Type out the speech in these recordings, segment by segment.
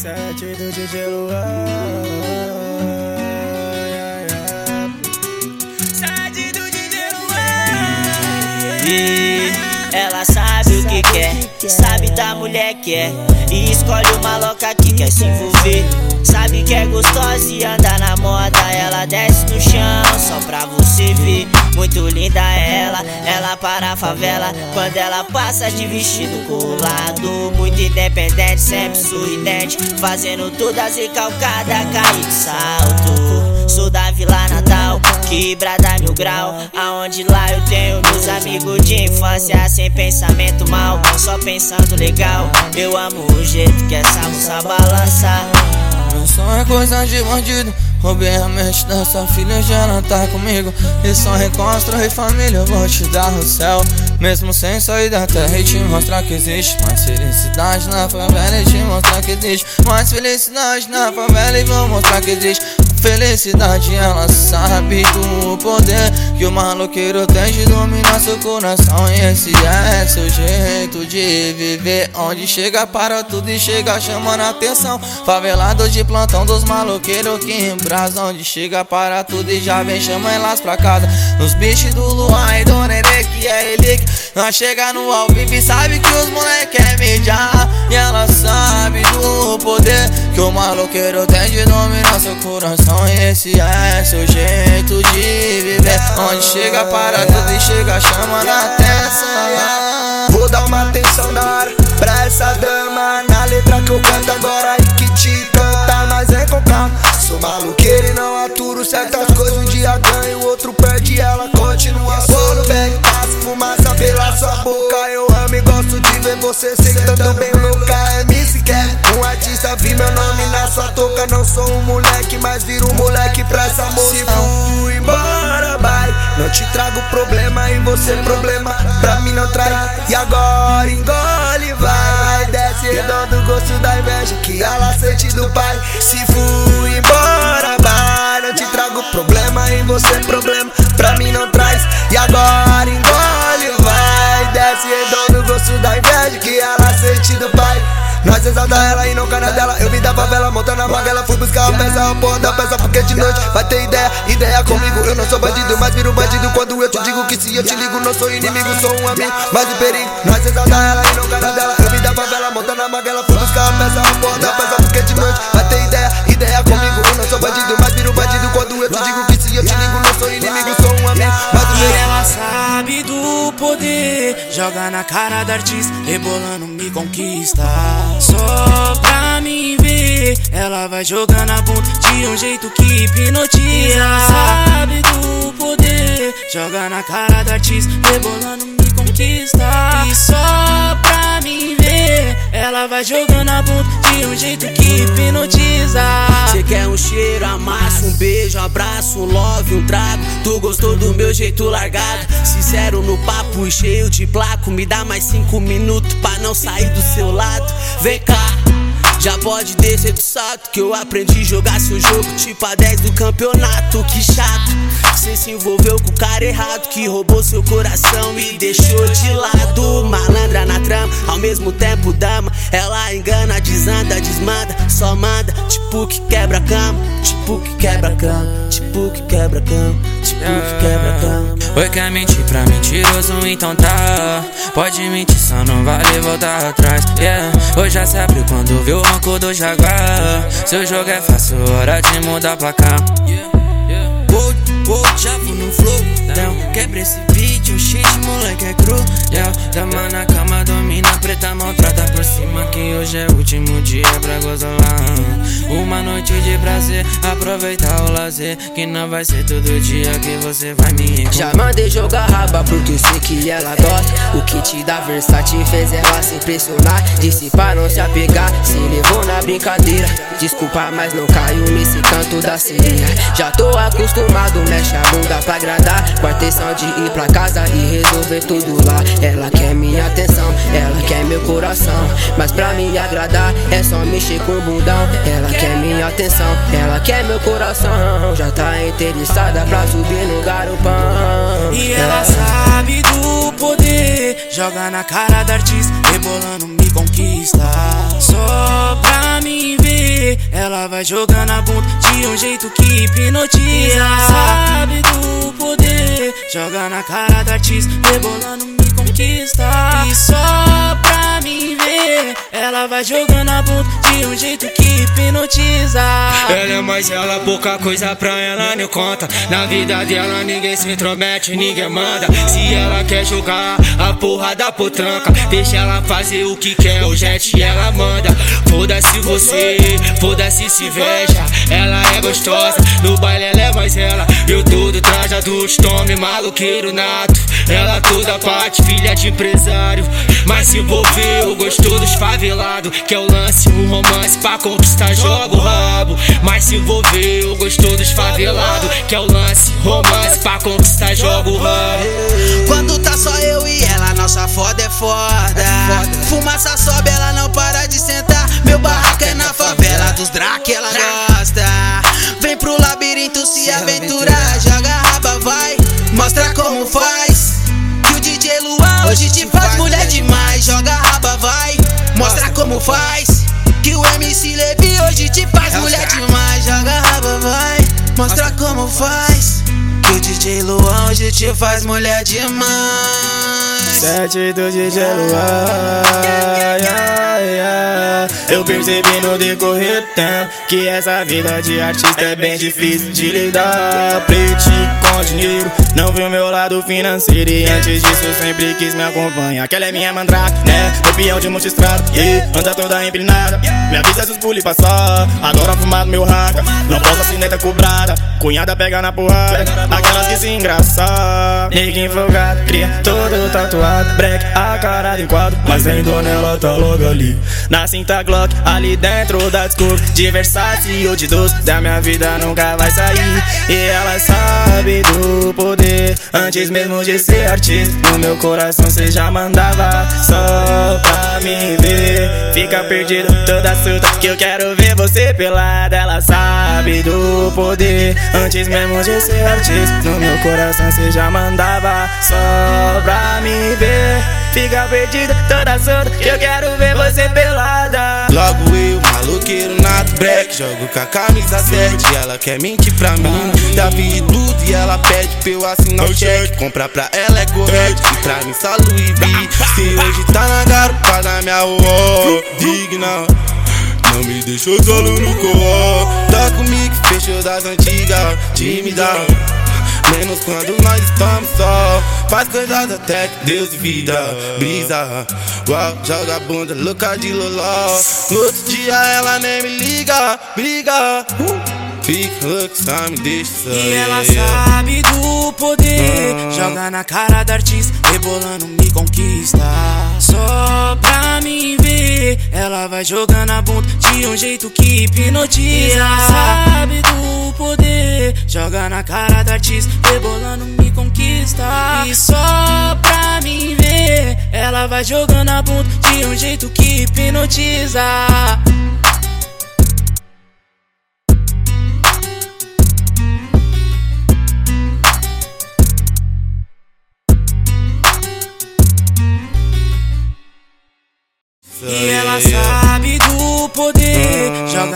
Sete do DJ. E ela sabe o que quer, sabe da mulher que é. E escolhe uma louca que quer se envolver. Sabe que é gostosa e anda na moda. Ela desce no chão só pra você ver. Muito linda ela, ela para a favela. Quando ela passa de vestido colado. Muito independente, sempre sorridente. Fazendo todas recalcadas, cair de salto. Sou da Vila Natal, quebrada mil grau. Aonde lá eu tenho meus amigos de infância. Sem pensamento mal, só pensando legal. Eu amo o jeito que essa moça balança. Sonho é coisa de bandido. Roubei a mente dessa filha, já não tá comigo. E só reconstruir família, eu vou te dar o céu. Mesmo sem sair da terra e te mostrar que existe mais felicidade na favela e te mostrar que existe mais felicidade na favela e vou mostrar que existe. Felicidade, ela sabe do poder que o maloqueiro tem de dominar seu coração. E esse é seu jeito de viver. Onde chega para tudo e chega chamando atenção. Favelado de plantão dos maloqueiros que embrasam. Onde chega para tudo e já vem chamando elas pra casa. Os bichos do Luan e do Nenê, nós chega no ao vivo e sabe que os moleque é mídia. E ela sabe do poder que o maloqueiro tem de dominar seu coração. E esse é seu jeito de viver. Onde chega para tudo e chega chamando atenção. Vou dar uma atenção da hora pra essa dama. Na letra que eu canto agora e que te canta, mas é com calma. Sou maluqueiro e não aturo certas coisas. Um dia ganho, outro perde. Ela continua solo, bem. Passo fumaça sua boca. Eu amo e gosto de ver você sentando bem louca. É MC Kevin, um artista. Vi meu nome na sua toca. Não sou um moleque, mas viro um moleque pra essa moça. Se fui embora, vai. Não te trago problema e você problema. Pra mim não trai. E agora engole, vai. Desce redondo, gosto da inveja. Que ela sente do pai. Se fui Exalta ela e não cana dela. Eu vim da favela, montando a magrela. Fui buscar a peça, a porra da peça. Porque de noite vai ter ideia, ideia comigo. Eu não sou bandido, mas viro bandido. Quando eu te digo que se eu te ligo, não sou inimigo, sou um amigo. Mas em perigo, nós exalta ela e não cana dela. Eu vim da favela, montando a magrela. Fui buscar a peça, a porra da peça. Porque de noite vai ter ideia, ideia comigo. Eu não sou bandido, mas viro bandido. Quando eu te digo que joga na cara da artista, rebolando me conquista. Só pra mim ver, ela vai jogando a bunda de um jeito que hipnotiza. Sabe do poder, joga na cara da artista, rebolando me E só pra mim ver, ela vai jogando a bunda de um jeito que hipnotiza. Cê quer um cheiro, amassa, um beijo, um abraço, um love, um trago. Tu gostou do meu jeito largado? Sincero no papo e cheio de placo. Me dá mais cinco minutos pra não sair do seu lado. Vem cá. Já pode descer do salto que eu aprendi jogar seu jogo tipo a 10 do campeonato. Que chato, cê se envolveu com o cara errado que roubou seu coração e deixou de lado. Malandra trama, ao mesmo tempo dama. Ela engana, desanda, desmanda, só manda. Tipo que quebra cama, tipo que quebra cama, tipo que quebra cama, tipo que quebra cama. Oi, quer mentir pra mentiroso, então tá. Pode mentir, só não vale voltar atrás. Yeah, hoje já sabe quando vê o ronco do jaguar. Seu jogo é fácil, hora de mudar pra cá. Vou, já vou no flow. Down, quebra esse beat, o shit, moleque é cru. Yeah, dama na cama, domina preta, maltrata por cima. Que hoje é o último dia pra gozar. Uma noite de prazer, aproveitar o lazer. Que não vai ser todo dia que você vai me encontrar. Já mandei jogar raba porque sei que ela gosta. O que te dá versátil fez ela se impressionar. Disse pra não se apegar, se levou na brincadeira. Desculpa, mas não caiu nesse canto da. Já tô acostumado, mexe a bunda pra agradar. Com a intenção de ir pra casa e resolver tudo lá. Ela quer minha atenção, ela quer meu coração. Mas pra me agradar é só mexer com o bundão. Ela quer minha atenção, ela quer meu coração. Já tá interessada pra subir no garupão. E ela sabe do poder, joga na cara da artista, rebolando me conquista. Só pra mim ver, vai jogando a bunda de um jeito que hipnotiza. Ela sabe do poder, joga na cara da artista, rebolando me conquista. E só pra ver, ela vai jogando a bunda de um jeito que hipnotiza. Ela é mais ela, pouca coisa pra ela não conta. Na vida dela ninguém se intromete, ninguém manda. Se ela quer jogar a porra da potranca, deixa ela fazer o que quer, o jet ela manda. Foda-se você, foda-se se veja. Ela é gostosa, no baile ela é mais ela. Eu todo trajado, tome maluqueiro nato. Ela toda parte, filha de empresário. Mas se envolveu, gostou dos favelados. Que é o lance, um romance pra conquistar, joga o rabo. Mas se envolveu, gostou dos favelados. Que é o lance, romance pra conquistar, joga o rabo. Quando tá só eu e ela, nossa foda é foda. Fumaça sobe, ela não para de sentar. Faz. Que o MC Levi hoje te faz mulher demais. Joga a raba, vai. Mostra como faz. Que o DJ Luan hoje te faz mulher demais. Sete do DJ yeah. Eu percebi no decorrer tempo Que essa vida de artista é bem difícil de lidar. Preto com dinheiro, não viu meu lado financeiro. E antes disso sempre quis me acompanhar. Aquela é minha mandrake, né? O peão de multistrado, yeah. Anda toda empinada. Me avisa se os bully passar. Agora fumado meu raca Não posso assim neta cobrada Cunhada pega na porrada Aquelas que se engraçar. Neguinho folgado, cria todo tatuado Break, a cara em quadro Mas vem dona, ela tá logo ali. Na cinta Glock, ali dentro da Discovery De Versace ou de doce Da minha vida nunca vai sair E ela sabe do poder Antes mesmo de ser artista. No meu coração cê já mandava Só pra me ver. Fica perdido toda solta Que eu quero ver você pelada. Ela sabe do poder Antes mesmo de ser artista. No meu coração cê já mandava Só pra me ver. Fica perdida toda solta Que eu quero ver você pelada. Logo eu, maluqueiro Jogo com a camisa 7 Ela quer mentir pra mim. E tudo e ela pede pra eu assinar o cheque. Comprar pra ela é correto E pra mim só Louis V. Se hoje tá na garupa da minha rua Digna. Não me deixou solo no coó Tá comigo, fechou das antigas Tímida. Menos quando nós estamos só. Faz coisas até que Deus vida Brisa Uau, joga bunda, louca de loló. No outro dia ela nem me liga Briga Fica só me deixa E ela sabe do poder. Joga na cara da artista Rebolando me conquista. Só pra mim ver Ela vai jogando a bunda De um jeito que hipnotiza. Ela sabe do poder. Joga na cara da artista Rebolando me conquista. E só pra mim ver Ela vai jogando a bunda De um jeito que hipnotiza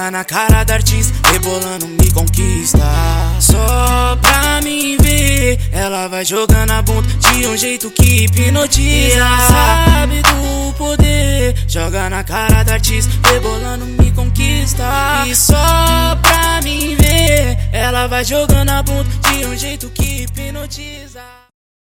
Joga na cara da artista Rebolando me conquista. Só pra mim ver Ela vai jogando a bunda De um jeito que hipnotiza. Sabe do poder Joga na cara da artista Rebolando me conquista. E só pra mim ver Ela vai jogando a bunda De um jeito que hipnotiza